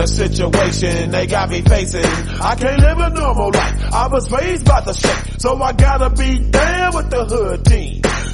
The situation they got me facing. I can't live a normal life. I was raised by the shit, so I gotta be down with the hood team.